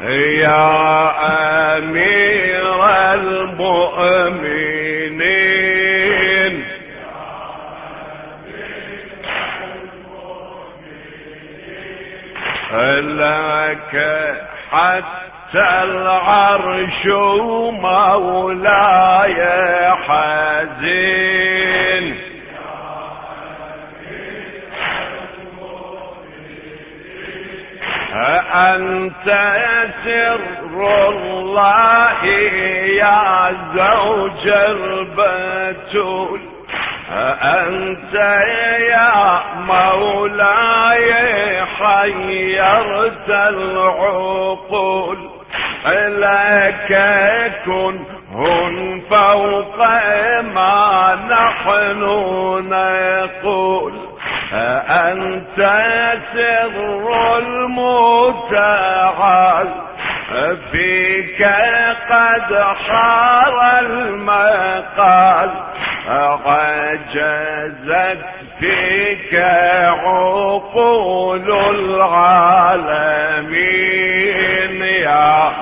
يا أمير المؤمنين. لك حتى العرش مولاي حزين. أنت سر الله يا زوج البتول. أنت يا مولاي حيرت العقول. لك كن فوق ما نحن نقول. أنت سر المتعال فيك قد حار المقال عجزت فيك عقول العالمين يا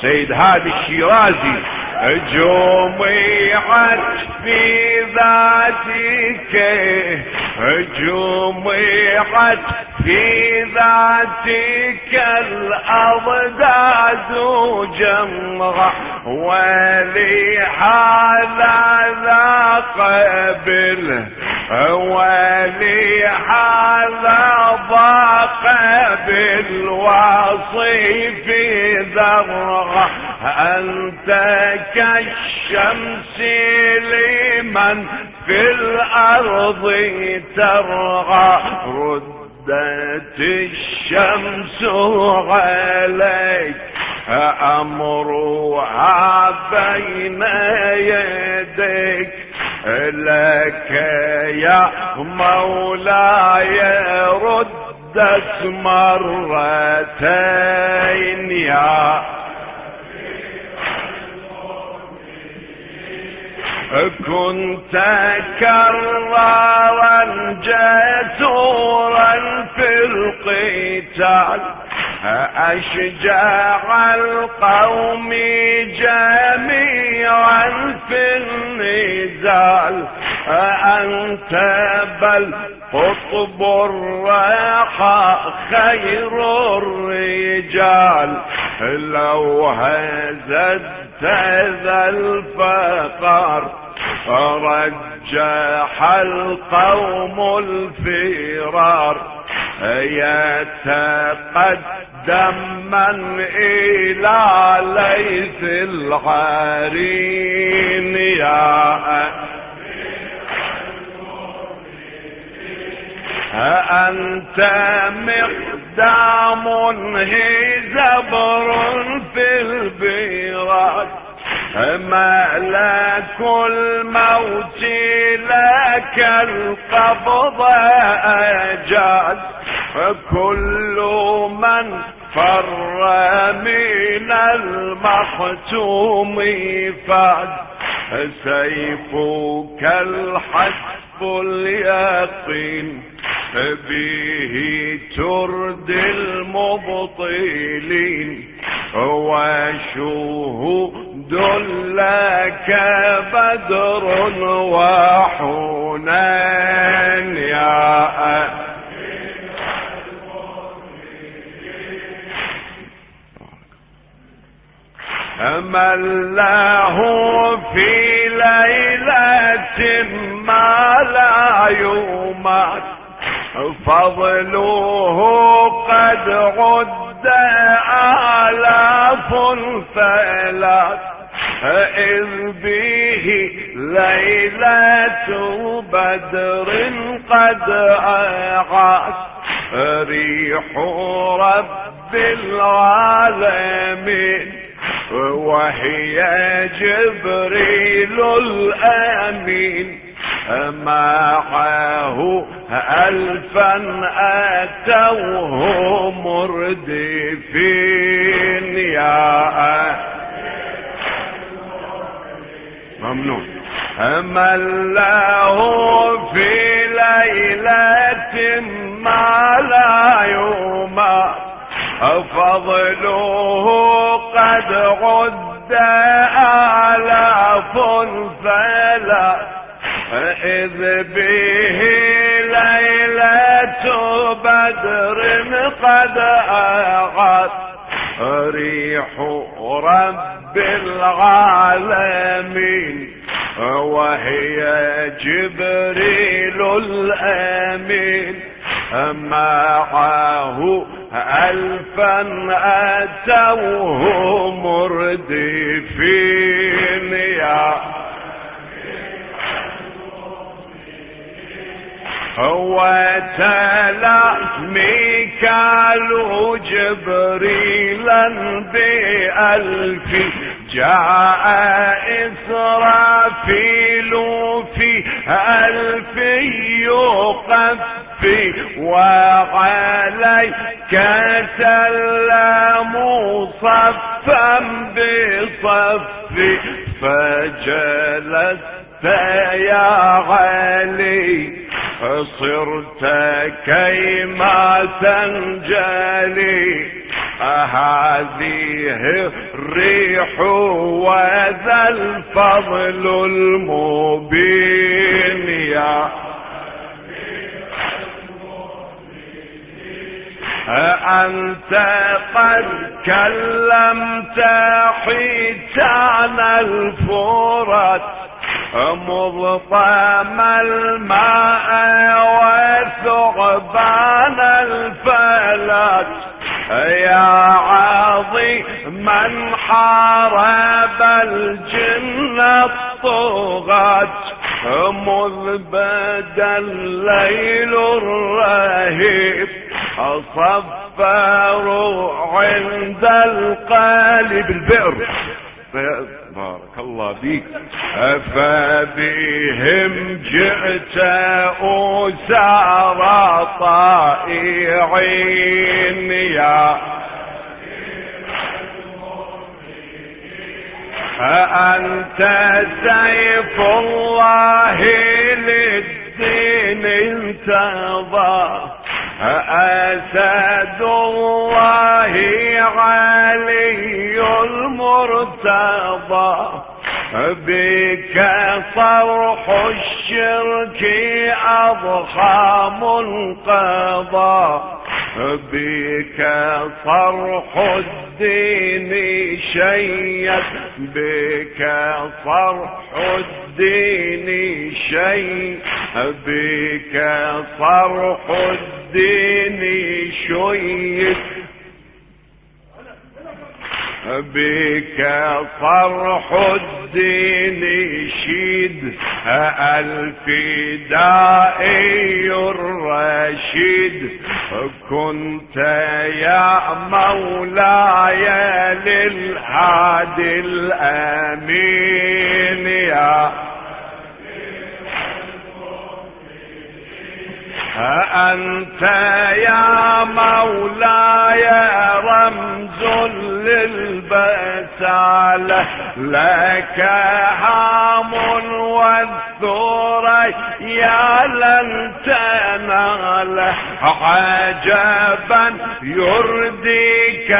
سيد هادي الشيرازي. جمعت في ذاتك. جمعت في ذاتك. الأضداد جمعة ولهذا ذا قبل. ولهذا ضاق بالوصيف ذرة أنت كالشمس لمن في الأرض ترغى ردت الشمس عليك أمرها بين يديك. لك يا مولاي ردت مرتين يا كنت كرارا جسورا في القتال. أشجاع القوم جميعا في النزال. أنت بل قطب الراحة خير الرجال. لو هزت ذا الفقر فرجح القوم الفرار. يتقدم من إلى ليث العرين يا أنت مقدام هي زبر البراد ملك الموت لك القبض أجاد كل من فر من المختوم فاد سيفك الحسب اليقين. به تردي المبطلين. وشهود لك بدر وحنان يا من له في ليلة ما لا يومات فضله قد عد آلاف فلات إذ به ليلة بدر قد أعاد ريح رب العالمين وهي جبريل الأمين. معه ألفا أتوه مردفين. يا ممنون. من له في ليلة ما لا يومى. فضله قد عد آلاف فلا إذ به ليلة بدر قد أغت ريح رب العالمين وهي جبريل الأمين. معه ألفا أتوه مردفين يا وتلا ميكال جبريلا بألف جاء إسرافيل في ألف يقفي. وعليك سلام صفا بصف فجلست يا علي صرت كيما تنجلي. هذه الريح وذا الفضل المبين يا أنت قد كلمت حيتان الفرات. مضطام الماء وثعبان الفلات يا عظيم من حارب الجن الطغاة. مذ بدا الليل الرهيب. صفروا عند القالب البئر بارك الله بيك فبهم جئت أسارى طائعين. يا أنت سيف الله للدين انتظى أسد الله علي المرتضى بك صرح الشرك أضخى منقضى بك صرح الدين شيد بك صرح الدين شيء بك صرح الدين شيد بك صرح الدين شيد الفدائي الرشيد. كنت يا مولاي للهادي الأمين يا أنت يا مولاي رمز للبسالة لك هام والثورة يا لن تنال. عجبا يرديك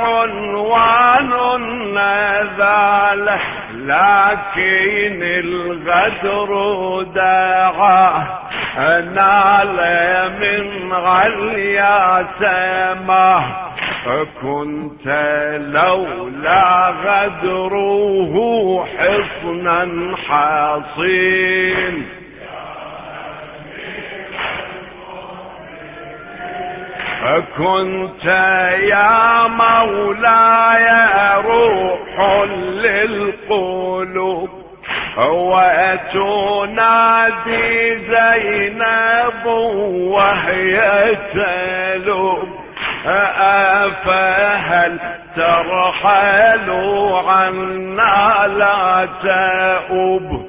عنوان النذالة لكن الغدر دعاه نال من عليا سماه كنت لولا غدره حصنا حصين كنت يا مولاي روح للقلوب وتنادي زينب وهي تلوم أفهل ترحل عنا لا تأب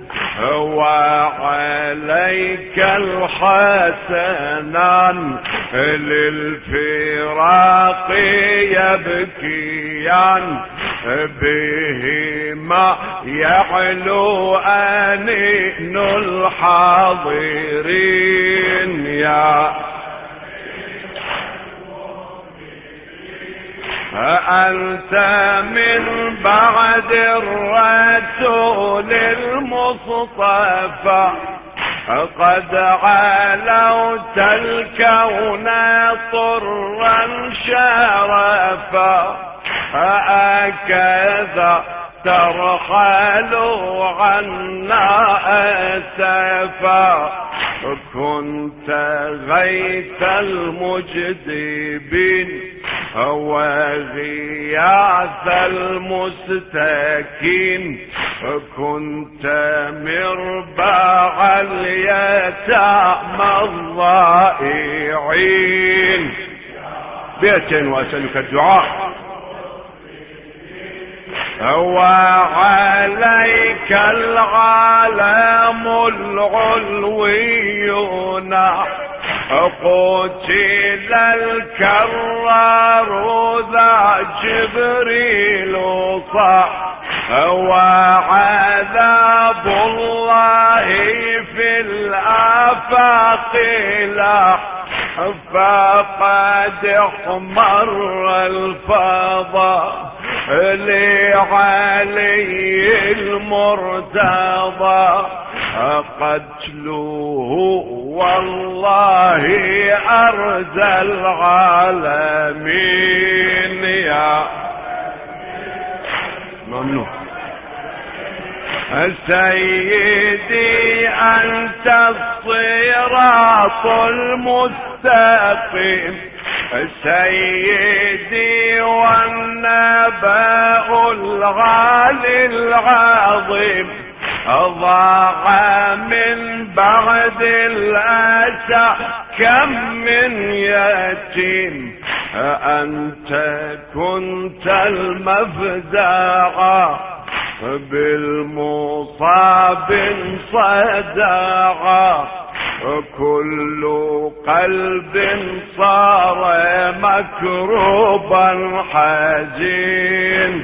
وعليك الحسنان للفراق يبكيان بهما يعلو أنين الحاضرين يا أنت من بعد الرسول المصطفى قد علوت الكون طرا شرفا هكذا ترحل عنا أسفا. كنت غيث المجدبين وغياث المستكين كنت مربع اليتامى الضائعين. بيتين وأسألك الدعاء. وعليك العالم العلويون قتل الكرار ذا جبريل صح. وعذاب الله في الآفاق لا. فقد احمر الفضاء لعلي المرتضى. قتله والله أرزى العالمين يا ممنوع. سيدي أنت الصراط المستقيم. سيدي والنبأ الغالي العظيم. ضاع من بعد الأسى كم من يتيم أنت كنت المفزع بالمصاب صدع كل قلب صار مكروبا حزين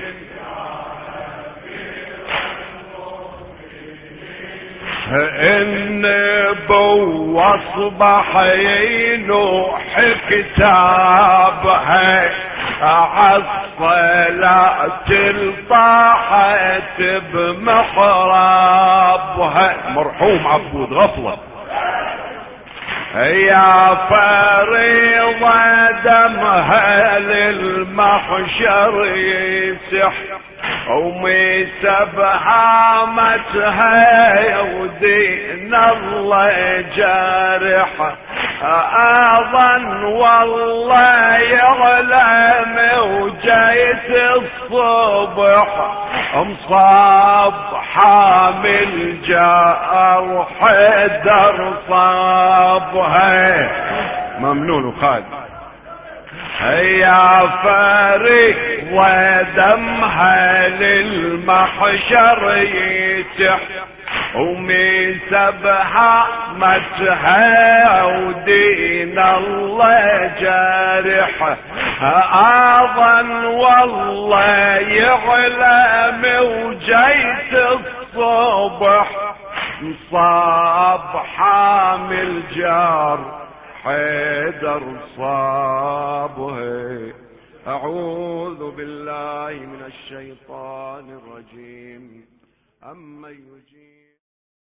إن بو أصبح ينوح كتابها عالصلاة الطاحت بمحرابها مرحوم عبود غفلة. يا فريضة دمها للمحشر يسح. ومي سبحامتها ودين الله جارح. أظن والله يعلم وجيت الصبح. مصاب حامل جار حدر صابها. ممنون وخالد يا فريق ودمها للمحشر يتح ومن سبحة متها ودين الله جارح. اظن والله يعلم وجيت الصبح. مصاب حامل جار. حيدر صابه. أعوذ بالله من الشيطان الرجيم. أما يجيب